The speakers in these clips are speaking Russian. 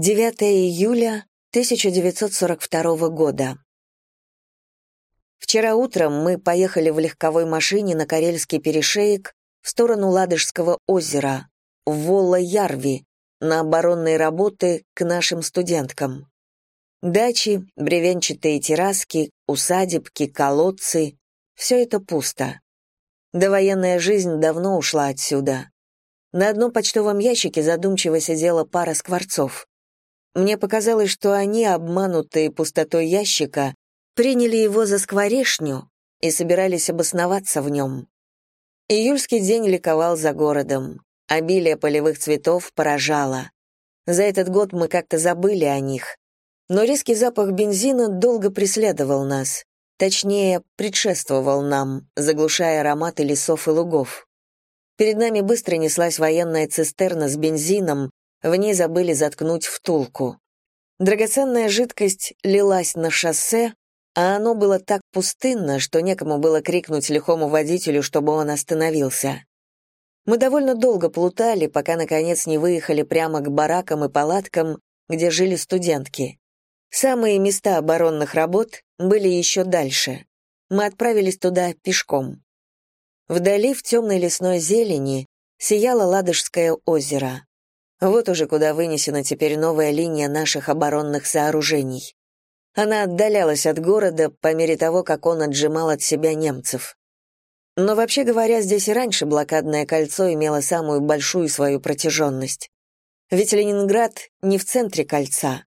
9 июля 1942 года. Вчера утром мы поехали в легковой машине на Карельский перешеек в сторону Ладожского озера, в Волла-Ярви, на оборонные работы к нашим студенткам. Дачи, бревенчатые терраски, усадебки, колодцы — все это пусто. Довоенная жизнь давно ушла отсюда. На одном почтовом ящике задумчиво сидела пара скворцов. Мне показалось, что они, обманутые пустотой ящика, приняли его за скворешню и собирались обосноваться в нем. Июльский день ликовал за городом. Обилие полевых цветов поражало. За этот год мы как-то забыли о них. Но резкий запах бензина долго преследовал нас. Точнее, предшествовал нам, заглушая ароматы лесов и лугов. Перед нами быстро неслась военная цистерна с бензином, в ней забыли заткнуть втулку. Драгоценная жидкость лилась на шоссе, а оно было так пустынно, что некому было крикнуть лихому водителю, чтобы он остановился. Мы довольно долго плутали, пока, наконец, не выехали прямо к баракам и палаткам, где жили студентки. Самые места оборонных работ были еще дальше. Мы отправились туда пешком. Вдали, в темной лесной зелени, сияло Ладожское озеро. Вот уже куда вынесена теперь новая линия наших оборонных сооружений. Она отдалялась от города по мере того, как он отжимал от себя немцев. Но вообще говоря, здесь и раньше блокадное кольцо имело самую большую свою протяженность. Ведь Ленинград не в центре кольца.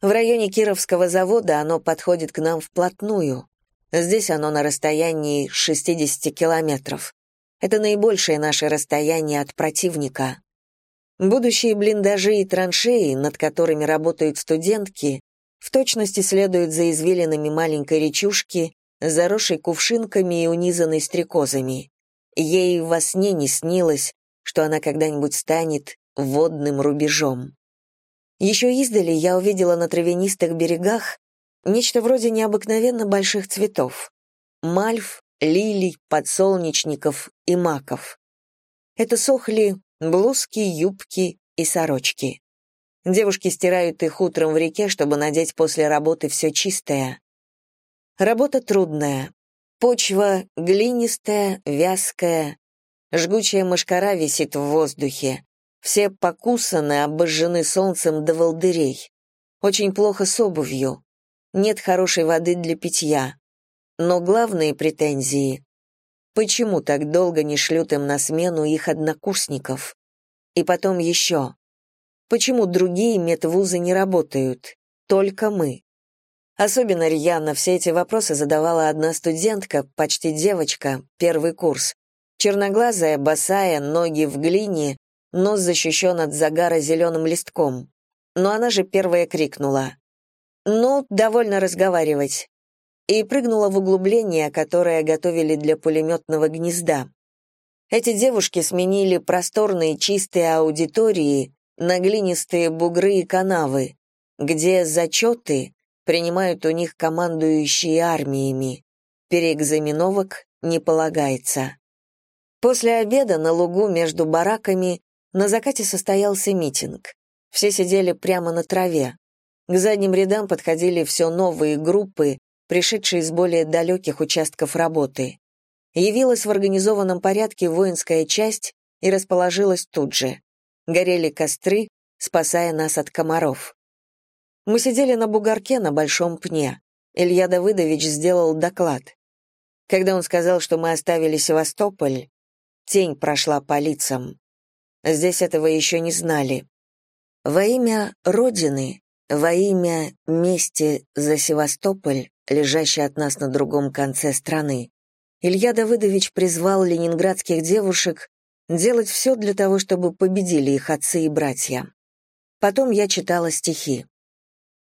В районе Кировского завода оно подходит к нам вплотную. Здесь оно на расстоянии 60 километров. Это наибольшее наше расстояние от противника. Будущие блиндажи и траншеи, над которыми работают студентки, в точности следуют за извилинами маленькой речушки, заросшей кувшинками и унизанной стрекозами. Ей во сне не снилось, что она когда-нибудь станет водным рубежом. Еще издали я увидела на травянистых берегах нечто вроде необыкновенно больших цветов. Мальв, лилий, подсолнечников и маков. Это сохли блузки, юбки и сорочки. Девушки стирают их утром в реке, чтобы надеть после работы все чистое. Работа трудная. Почва глинистая, вязкая. Жгучая мошкара висит в воздухе. Все покусаны, обожжены солнцем до волдырей. Очень плохо с обувью. Нет хорошей воды для питья. Но главные претензии — почему так долго не шлют им на смену их однокурсников? И потом еще. Почему другие медвузы не работают? Только мы. Особенно рьяно все эти вопросы задавала одна студентка, почти девочка, первый курс. Черноглазая, босая, ноги в глине, нос защищен от загара зеленым листком. Но она же первая крикнула. «Ну, довольно разговаривать», и прыгнула в углубление, которое готовили для пулеметного гнезда. Эти девушки сменили просторные чистые аудитории на глинистые бугры и канавы, где зачеты принимают у них командующие армиями. Переэкзаменовок не полагается. После обеда на лугу между бараками на закате состоялся митинг. Все сидели прямо на траве. К задним рядам подходили все новые группы, пришедшие из более далеких участков работы. Явилась в организованном порядке воинская часть и расположилась тут же горели костры, спасая нас от комаров. Мы сидели на бугорке на большом пне. Илья Давыдович сделал доклад. Когда он сказал, что мы оставили Севастополь, тень прошла по лицам. Здесь этого еще не знали. Во имя Родины, во имя мести за Севастополь, лежащий от нас на другом конце страны, Илья Давыдович призвал ленинградских девушек делать все для того, чтобы победили их отцы и братья. Потом я читала стихи.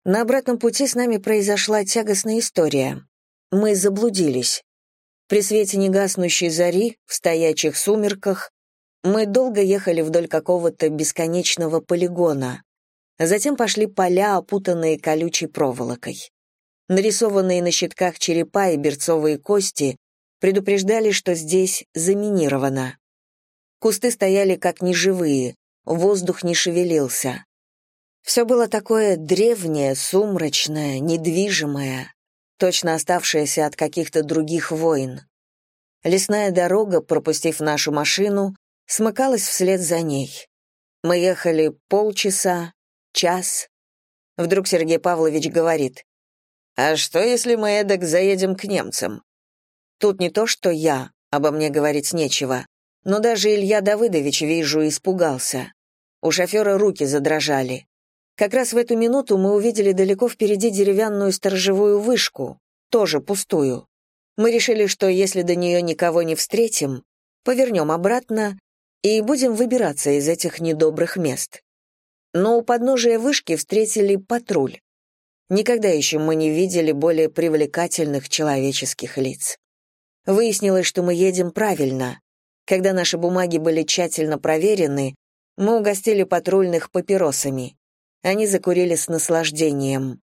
На обратном пути с нами произошла тягостная история. Мы заблудились. При свете негаснущей зари, в стоячих сумерках, мы долго ехали вдоль какого-то бесконечного полигона. Затем пошли поля, опутанные колючей проволокой. Нарисованные на щитках черепа и берцовые кости предупреждали, что здесь заминировано. Кусты стояли как неживые, воздух не шевелился. Все было такое древнее, сумрачное, недвижимое, точно оставшееся от каких-то других войн. Лесная дорога, пропустив нашу машину, смыкалась вслед за ней. Мы ехали полчаса, час. Вдруг Сергей Павлович говорит, «А что, если мы эдак заедем к немцам?» Тут не то, что я, обо мне говорить нечего, но даже Илья Давыдович, вижу, испугался. У шофера руки задрожали. Как раз в эту минуту мы увидели далеко впереди деревянную сторожевую вышку, тоже пустую. Мы решили, что если до нее никого не встретим, повернем обратно и будем выбираться из этих недобрых мест. Но у подножия вышки встретили патруль. Никогда еще мы не видели более привлекательных человеческих лиц. Выяснилось, что мы едем правильно. Когда наши бумаги были тщательно проверены, мы угостили патрульных папиросами. Они закурили с наслаждением.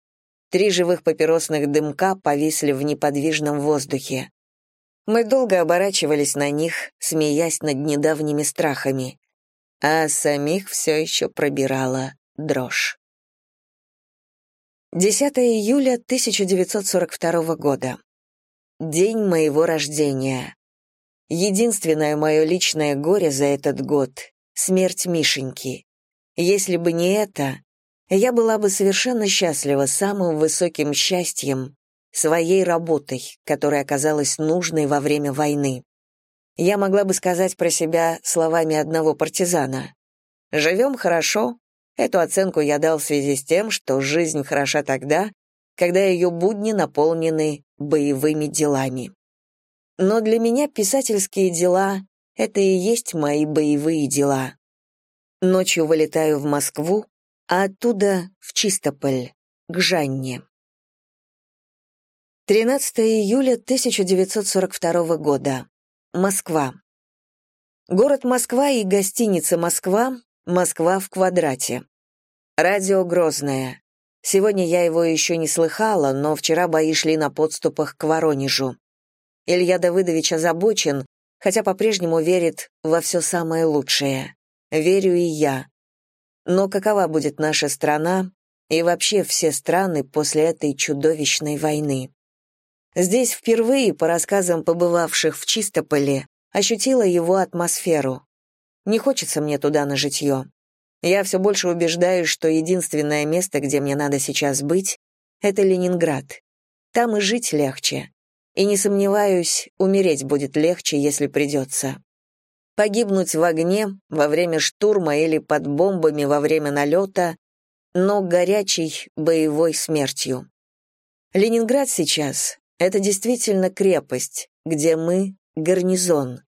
Три живых папиросных дымка повисли в неподвижном воздухе. Мы долго оборачивались на них, смеясь над недавними страхами, а самих все еще пробирала дрожь. 10 июля 1942 года. День моего рождения. Единственное мое личное горе за этот год — смерть Мишеньки. Если бы не это, я была бы совершенно счастлива самым высоким счастьем, своей работой, которая оказалась нужной во время войны. Я могла бы сказать про себя словами одного партизана. «Живем хорошо». Эту оценку я дал в связи с тем, что жизнь хороша тогда, когда ее будни наполнены боевыми делами. Но для меня писательские дела — это и есть мои боевые дела. Ночью вылетаю в Москву, а оттуда в Чистополь, к Жанне. 13 июля 1942 года. Москва. Город Москва и гостиница Москва, Москва в квадрате. Радио Грозное. Сегодня я его еще не слыхала, но вчера бои шли на подступах к Воронежу. Илья Давыдович озабочен, хотя по-прежнему верит во все самое лучшее. Верю и я. Но какова будет наша страна и вообще все страны после этой чудовищной войны? Здесь впервые, по рассказам побывавших в Чистополе, ощутила его атмосферу. Не хочется мне туда на житье. Я все больше убеждаюсь, что единственное место, где мне надо сейчас быть, это Ленинград. Там и жить легче. И не сомневаюсь, умереть будет легче, если придется. Погибнуть в огне, во время штурма или под бомбами во время налета, но горячей боевой смертью. Ленинград сейчас — это действительно крепость, где мы — гарнизон.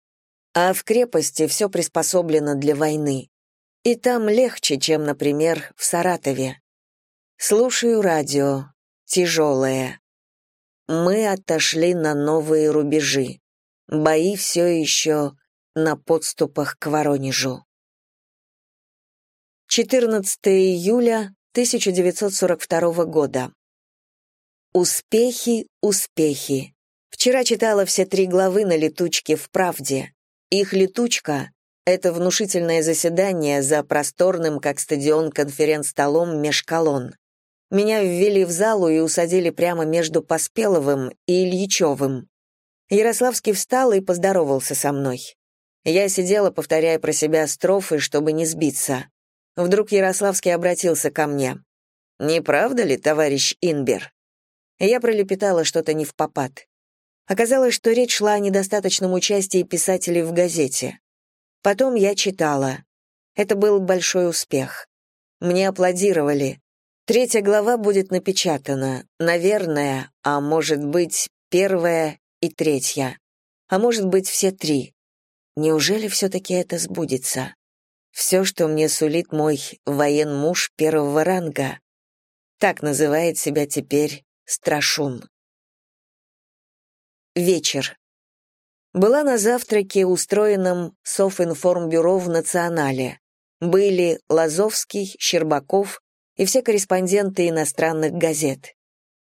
А в крепости все приспособлено для войны. И там легче, чем, например, в Саратове. Слушаю радио. Тяжелое. Мы отошли на новые рубежи. Бои все еще на подступах к Воронежу. 14 июля 1942 года. Успехи, успехи. Вчера читала все три главы на летучке в «Правде». Их летучка это внушительное заседание за просторным, как стадион, конференц-столом меж колонн. Меня ввели в залу и усадили прямо между Поспеловым и Ильичевым. Ярославский встал и поздоровался со мной. Я сидела, повторяя про себя строфы, чтобы не сбиться. Вдруг Ярославский обратился ко мне. «Не правда ли, товарищ Инбер?» Я пролепетала что-то не в попад. Оказалось, что речь шла о недостаточном участии писателей в газете. Потом я читала. Это был большой успех. Мне аплодировали. Третья глава будет напечатана, наверное, а может быть, первая и третья. А может быть, все три. Неужели все-таки это сбудется? Все, что мне сулит мой воен-муж первого ранга. Так называет себя теперь Страшун. Вечер была на завтраке, устроенном Софинформбюро в Национале. Были Лазовский, Щербаков и все корреспонденты иностранных газет.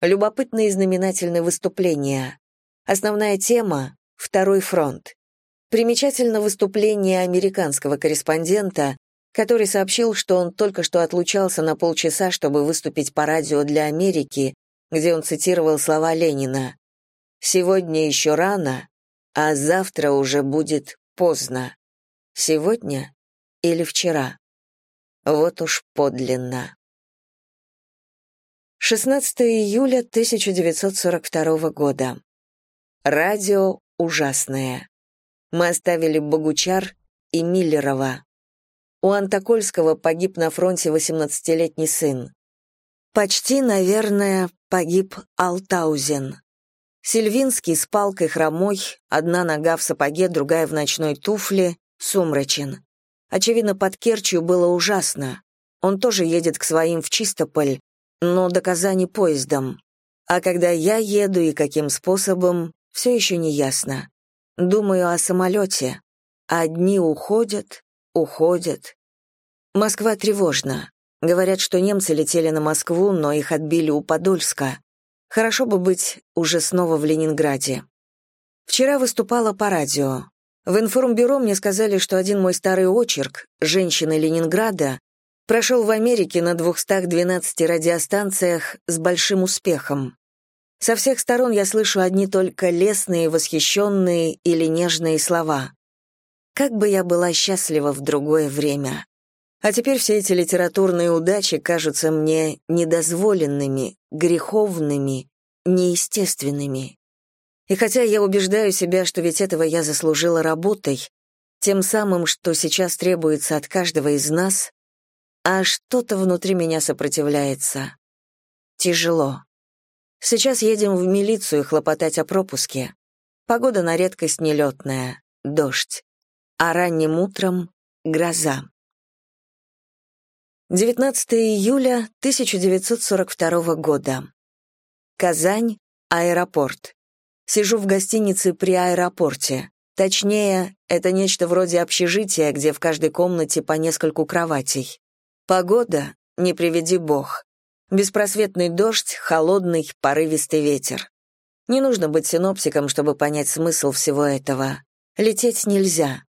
Любопытные и знаменательные выступления. Основная тема — Второй фронт. Примечательно выступление американского корреспондента, который сообщил, что он только что отлучался на полчаса, чтобы выступить по радио для Америки, где он цитировал слова Ленина. «Сегодня еще рано, а завтра уже будет поздно. Сегодня или вчера? Вот уж подлинно». 16 июля 1942 года. Радио ужасное. Мы оставили Богучар и Миллерова. У Антокольского погиб на фронте 18-летний сын. Почти, наверное, погиб Алтаузен. Сильвинский с палкой хромой, одна нога в сапоге, другая в ночной туфле, сумрачен. Очевидно, под Керчью было ужасно. Он тоже едет к своим в Чистополь, но до Казани поездом. А когда я еду и каким способом, все еще не ясно. Думаю о самолете. Одни уходят, уходят. Москва тревожна. Говорят, что немцы летели на Москву, но их отбили у Подольска. Хорошо бы быть уже снова в Ленинграде. Вчера выступала по радио. В информбюро мне сказали, что один мой старый очерк «Женщины Ленинграда» прошел в Америке на 212 радиостанциях с большим успехом. Со всех сторон я слышу одни только лестные, восхищенные или нежные слова. Как бы я была счастлива в другое время. А теперь все эти литературные удачи кажутся мне недозволенными, греховными, неестественными. И хотя я убеждаю себя, что ведь этого я заслужила работой, тем самым, что сейчас требуется от каждого из нас, а что-то внутри меня сопротивляется. Тяжело. Сейчас едем в милицию хлопотать о пропуске. Погода на редкость нелетная, дождь. А ранним утром — гроза. 19 июля 1942 года. Казань, аэропорт. Сижу в гостинице при аэропорте. Точнее, это нечто вроде общежития, где в каждой комнате по нескольку кроватей. Погода, не приведи бог. Беспросветный дождь, холодный, порывистый ветер. Не нужно быть синоптиком, чтобы понять смысл всего этого. Лететь нельзя.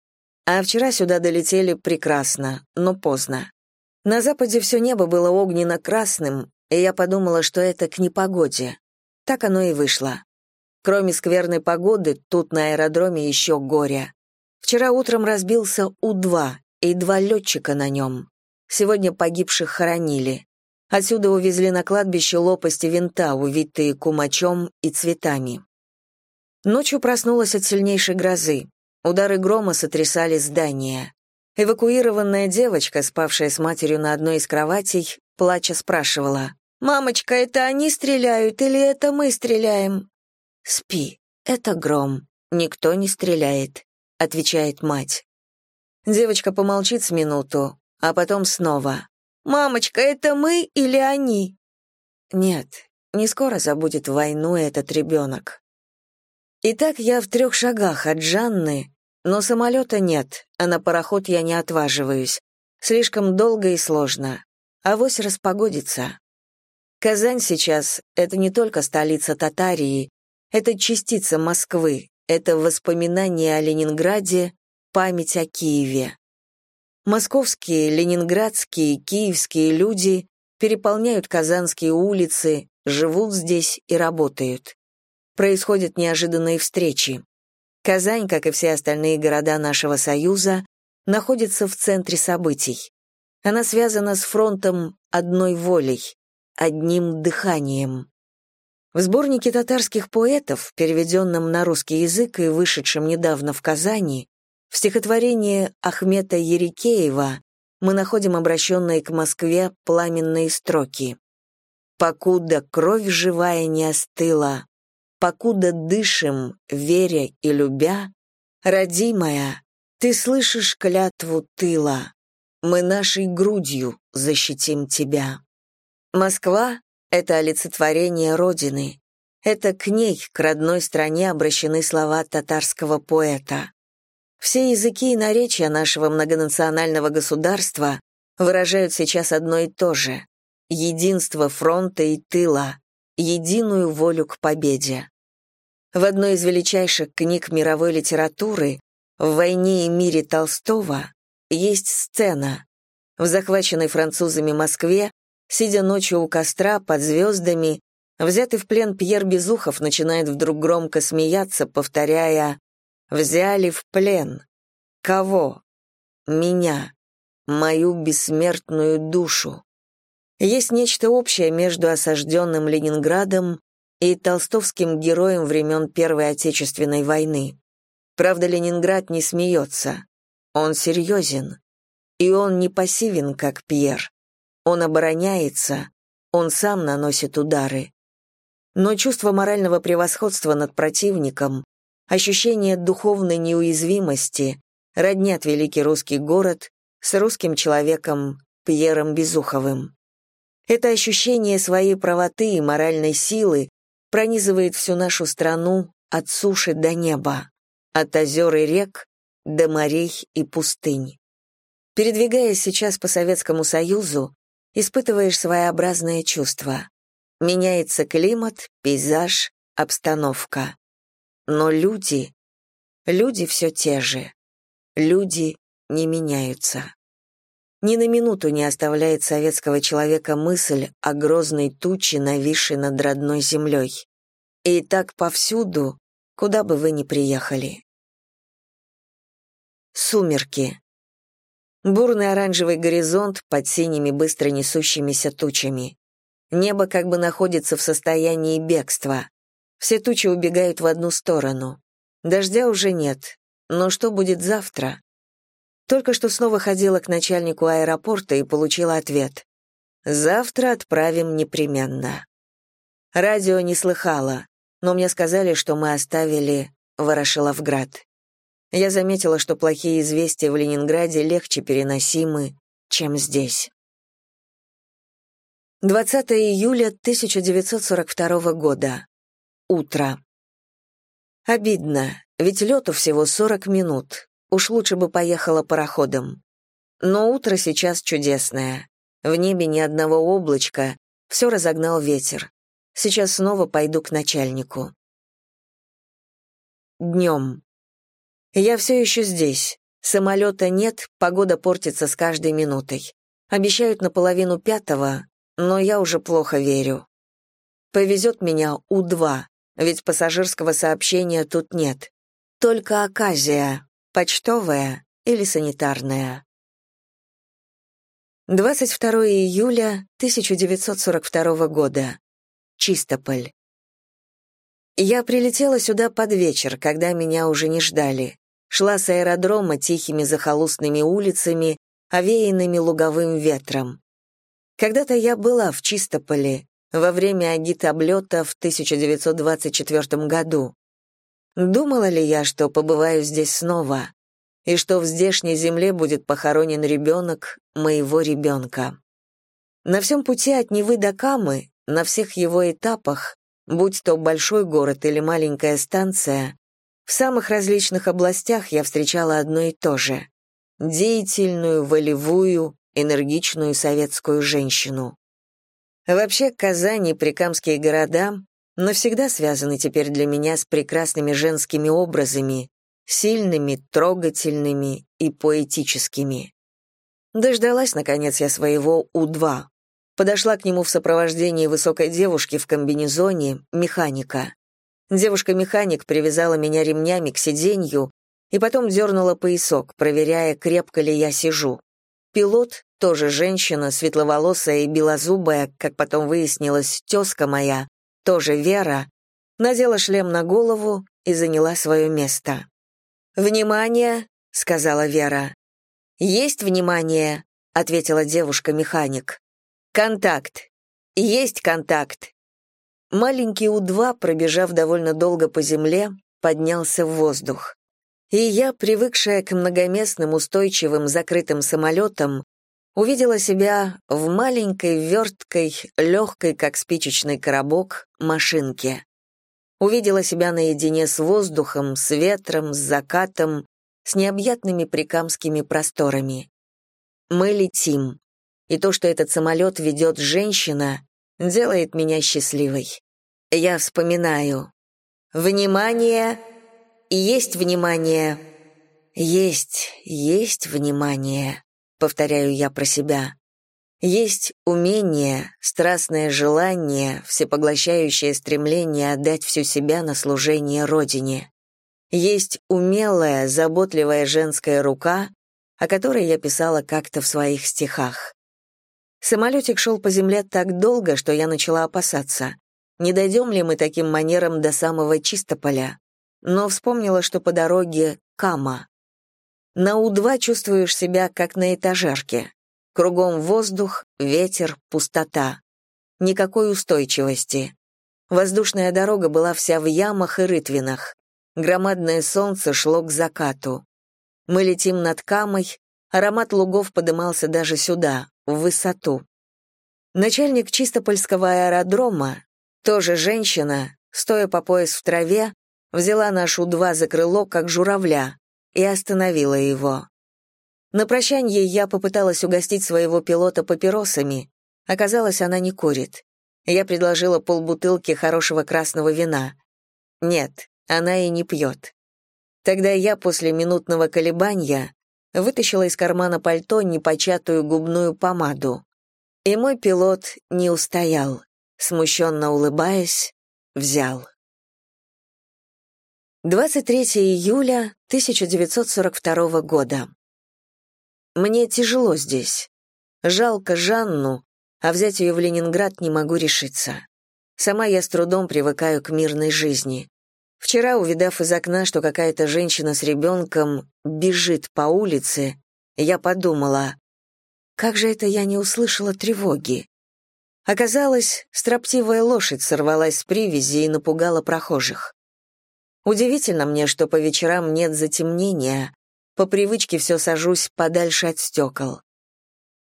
А вчера сюда долетели прекрасно, но поздно. На западе все небо было огненно-красным, и я подумала, что это к непогоде. Так оно и вышло. Кроме скверной погоды, тут на аэродроме еще горе. Вчера утром разбился У-2, и два летчика на нем. Сегодня погибших хоронили. Отсюда увезли на кладбище лопасти винта, увитые кумачом и цветами. Ночью проснулась от сильнейшей грозы. Удары грома сотрясали здание. Эвакуированная девочка, спавшая с матерью на одной из кроватей, плача спрашивала, «Мамочка, это они стреляют или это мы стреляем?» «Спи, это гром, никто не стреляет», — отвечает мать. Девочка помолчит с минуту, а потом снова. «Мамочка, это мы или они?» Нет, не скоро забудет войну этот ребенок. Итак, я в трех шагах от Жанны, но самолета нет, а на пароход я не отваживаюсь. Слишком долго и сложно. Авось распогодится. Казань сейчас — это не только столица Татарии, это частица Москвы, это воспоминание о Ленинграде, память о Киеве. Московские, ленинградские, киевские люди переполняют казанские улицы, живут здесь и работают. Происходят неожиданные встречи. Казань, как и все остальные города нашего Союза, находится в центре событий. Она связана с фронтом одной волей, одним дыханием. В сборнике татарских поэтов, переведенном на русский язык и вышедшем недавно в Казани, в стихотворении Ахмета Ерикеева мы находим обращенные к Москве пламенные строки. «Покуда кровь живая не остыла, покуда дышим, веря и любя, родимая, ты слышишь клятву тыла, мы нашей грудью защитим тебя». Москва — это олицетворение Родины. Это к ней, к родной стране, обращены слова татарского поэта. Все языки и наречия нашего многонационального государства выражают сейчас одно и то же — единство фронта и тыла, единую волю к победе. В одной из величайших книг мировой литературы «В войне и мире Толстого» есть сцена В захваченной французами Москве, сидя ночью у костра под звездами, взятый в плен Пьер Безухов начинает вдруг громко смеяться, повторяя «Взяли в плен». Кого? Меня. Мою бессмертную душу. Есть нечто общее между осажденным Ленинградом и толстовским героем времен Первой Отечественной войны. Правда, Ленинград не смеется. Он серьезен. И он не пассивен, как Пьер. Он обороняется, он сам наносит удары. Но чувство морального превосходства над противником, ощущение духовной неуязвимости роднят великий русский город с русским человеком Пьером Безуховым. Это ощущение своей правоты и моральной силы пронизывает всю нашу страну от суши до неба, от озер и рек до морей и пустынь. Передвигаясь сейчас по Советскому Союзу, испытываешь своеобразное чувство. Меняется климат, пейзаж, обстановка. Но люди... Люди все те же. Люди не меняются. Ни на минуту не оставляет советского человека мысль о грозной туче, нависшей над родной землей. И так повсюду, куда бы вы ни приехали. Сумерки. Бурный оранжевый горизонт под синими быстро несущимися тучами. Небо как бы находится в состоянии бегства. Все тучи убегают в одну сторону. Дождя уже нет. Но что будет завтра? Только что снова ходила к начальнику аэропорта и получила ответ. «Завтра отправим непременно». Радио не слыхала, но мне сказали, что мы оставили Ворошиловград. Я заметила, что плохие известия в Ленинграде легче переносимы, чем здесь. 20 июля 1942 года. Утро. Обидно, ведь лету всего 40 минут. Уж лучше бы поехала пароходом. Но утро сейчас чудесное. В небе ни одного облачка, все разогнал ветер. Сейчас снова пойду к начальнику. Днем. Я все еще здесь. Самолета нет, погода портится с каждой минутой. Обещают на половину пятого, но я уже плохо верю. Повезет меня У-2, ведь пассажирского сообщения тут нет. Только оказия, почтовая или санитарная. 22 июля 1942 года. Чистополь. Я прилетела сюда под вечер, когда меня уже не ждали шла с аэродрома тихими захолустными улицами, овеянными луговым ветром. Когда-то я была в Чистополе во время агитоблета в 1924 году. Думала ли я, что побываю здесь снова, и что в здешней земле будет похоронен ребенок моего ребенка? На всем пути от Невы до Камы, на всех его этапах, будь то большой город или маленькая станция, в самых различных областях я встречала одно и то же — деятельную, волевую, энергичную советскую женщину. Вообще, Казань и прикамские города навсегда связаны теперь для меня с прекрасными женскими образами, сильными, трогательными и поэтическими. Дождалась, наконец, я своего У-2. Подошла к нему в сопровождении высокой девушки в комбинезоне, механика. Девушка-механик привязала меня ремнями к сиденью и потом дернула поясок, проверяя, крепко ли я сижу. Пилот, тоже женщина, светловолосая и белозубая, как потом выяснилось, тезка моя, тоже Вера, надела шлем на голову и заняла свое место. «Внимание!» — сказала Вера. «Есть внимание!» — ответила девушка-механик. «Контакт! Есть контакт!» Маленький У-2, пробежав довольно долго по земле, поднялся в воздух. И я, привыкшая к многоместным, устойчивым, закрытым самолетам, увидела себя в маленькой, верткой, легкой, как спичечный коробок, машинке. Увидела себя наедине с воздухом, с ветром, с закатом, с необъятными прикамскими просторами. Мы летим, и то, что этот самолет ведет женщина, делает меня счастливой. Я вспоминаю. Внимание! Есть внимание! Есть, есть внимание, повторяю я про себя. Есть умение, страстное желание, всепоглощающее стремление отдать всю себя на служение Родине. Есть умелая, заботливая женская рука, о которой я писала как-то в своих стихах. Самолетик шел по земле так долго, что я начала опасаться. Не дойдем ли мы таким манером до самого Чистополя? Но вспомнила, что по дороге Кама. На У-2 чувствуешь себя как на этажерке. Кругом воздух, ветер, пустота. Никакой устойчивости. Воздушная дорога была вся в ямах и рытвинах. Громадное солнце шло к закату. Мы летим над Камой, аромат лугов подымался даже сюда, в высоту. Начальник Чистопольского аэродрома, тоже женщина, стоя по пояс в траве, взяла нашу два за крыло, как журавля, и остановила его. На прощанье я попыталась угостить своего пилота папиросами. Оказалось, она не курит. Я предложила полбутылки хорошего красного вина. Нет, она и не пьет. Тогда я после минутного колебания вытащила из кармана пальто непочатую губную помаду. И мой пилот не устоял, смущенно улыбаясь, взял. 23 июля 1942 года. Мне тяжело здесь. Жалко Жанну, а взять ее в Ленинград не могу решиться. Сама я с трудом привыкаю к мирной жизни. Вчера, увидав из окна, что какая-то женщина с ребенком бежит по улице, я подумала, как же это я не услышала тревоги? Оказалось, строптивая лошадь сорвалась с привязи и напугала прохожих. Удивительно мне, что по вечерам нет затемнения, по привычке все сажусь подальше от стекол.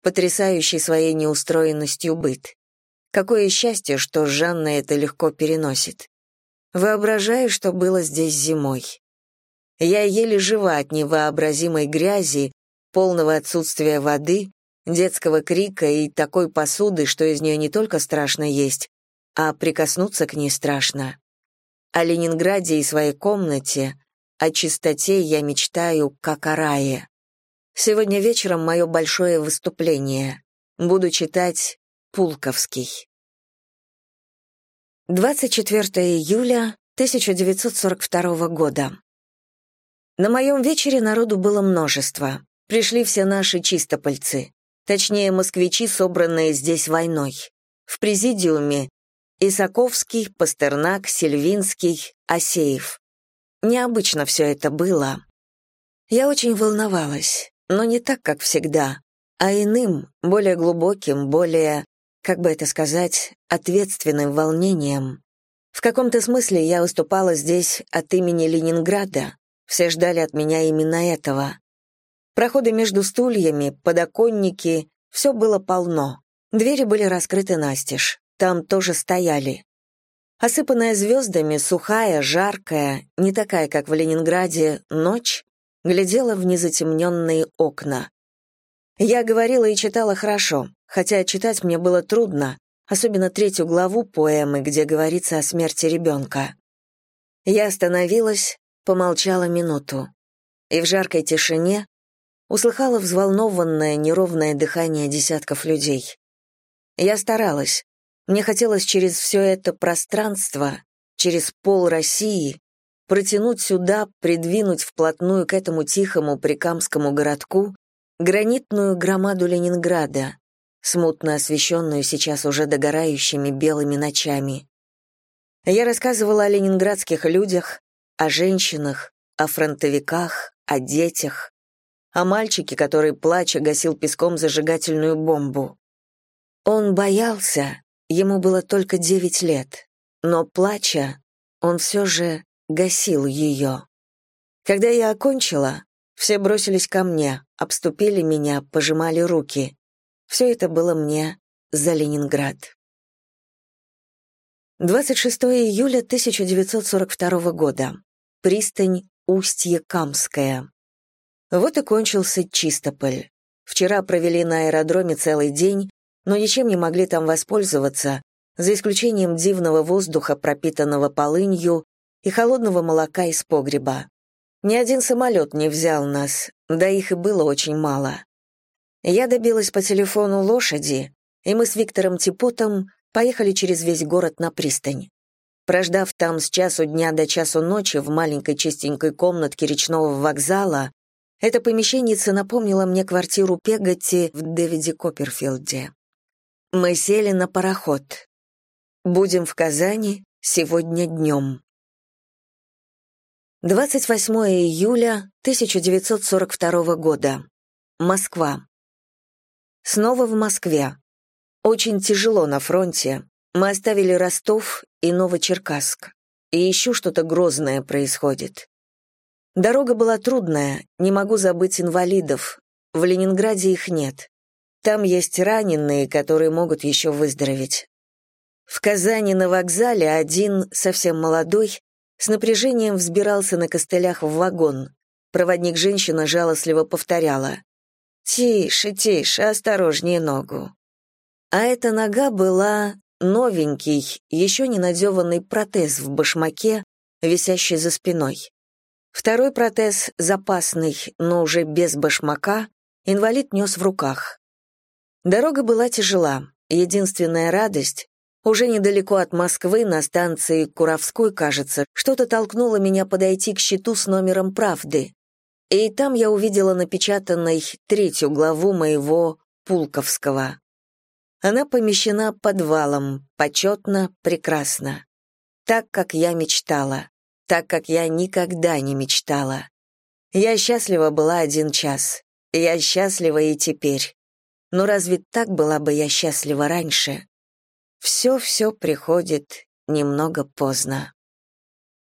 Потрясающий своей неустроенностью быт. Какое счастье, что Жанна это легко переносит. Воображаю, что было здесь зимой. Я еле жива от невообразимой грязи, полного отсутствия воды, детского крика и такой посуды, что из нее не только страшно есть, а прикоснуться к ней страшно. О Ленинграде и своей комнате, о чистоте я мечтаю, как о рае. Сегодня вечером мое большое выступление. Буду читать Пулковский. 24 июля 1942 года. На моем вечере народу было множество. Пришли все наши чистопольцы, точнее, москвичи, собранные здесь войной. В президиуме Исаковский, Пастернак, Сельвинский, Асеев. Необычно все это было. Я очень волновалась, но не так, как всегда, а иным, более глубоким, более как бы это сказать, ответственным волнением. В каком-то смысле я выступала здесь от имени Ленинграда. Все ждали от меня именно этого. Проходы между стульями, подоконники — все было полно. Двери были раскрыты настежь. Там тоже стояли. Осыпанная звездами, сухая, жаркая, не такая, как в Ленинграде, ночь, глядела в незатемненные окна. Я говорила и читала хорошо, хотя читать мне было трудно, особенно третью главу поэмы, где говорится о смерти ребенка. Я остановилась, помолчала минуту, и в жаркой тишине услыхала взволнованное, неровное дыхание десятков людей. Я старалась. Мне хотелось через все это пространство, через пол России, протянуть сюда, придвинуть вплотную к этому тихому прикамскому городку гранитную громаду Ленинграда, смутно освещенную сейчас уже догорающими белыми ночами. Я рассказывала о ленинградских людях, о женщинах, о фронтовиках, о детях, о мальчике, который, плача, гасил песком зажигательную бомбу. Он боялся, ему было только девять лет, но, плача, он все же гасил ее. Когда я окончила, все бросились ко мне, обступили меня, пожимали руки. Все это было мне за Ленинград. 26 июля 1942 года. Пристань Устье-Камская. Вот и кончился Чистополь. Вчера провели на аэродроме целый день, но ничем не могли там воспользоваться, за исключением дивного воздуха, пропитанного полынью, и холодного молока из погреба. Ни один самолет не взял нас, да их и было очень мало. Я добилась по телефону лошади, и мы с Виктором Типотом поехали через весь город на пристань. Прождав там с часу дня до часу ночи в маленькой чистенькой комнатке речного вокзала, эта помещенница напомнила мне квартиру Пегати в Дэвиде Копперфилде. Мы сели на пароход. Будем в Казани сегодня днем. 28 июля 1942 года. Москва. Снова в Москве. Очень тяжело на фронте. Мы оставили Ростов и Новочеркасск. И еще что-то грозное происходит. Дорога была трудная, не могу забыть инвалидов. В Ленинграде их нет. Там есть раненые, которые могут еще выздороветь. В Казани на вокзале один, совсем молодой, с напряжением взбирался на костылях в вагон. Проводник-женщина жалостливо повторяла. «Тише, тише, осторожнее ногу». А эта нога была новенький, еще не надеванный протез в башмаке, висящий за спиной. Второй протез, запасный, но уже без башмака, инвалид нес в руках. Дорога была тяжела. Единственная радость уже недалеко от Москвы, на станции Куровской, кажется, что-то толкнуло меня подойти к щиту с номером «Правды». И там я увидела напечатанной третью главу моего Пулковского. Она помещена подвалом, почетно, прекрасно. Так, как я мечтала, так, как я никогда не мечтала. Я счастлива была один час. Я счастлива и теперь. Но разве так была бы я счастлива раньше? Все-все приходит немного поздно.